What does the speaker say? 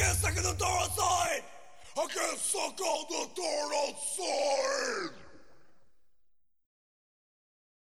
can't stick in the door outside. I can't suck on the door outside.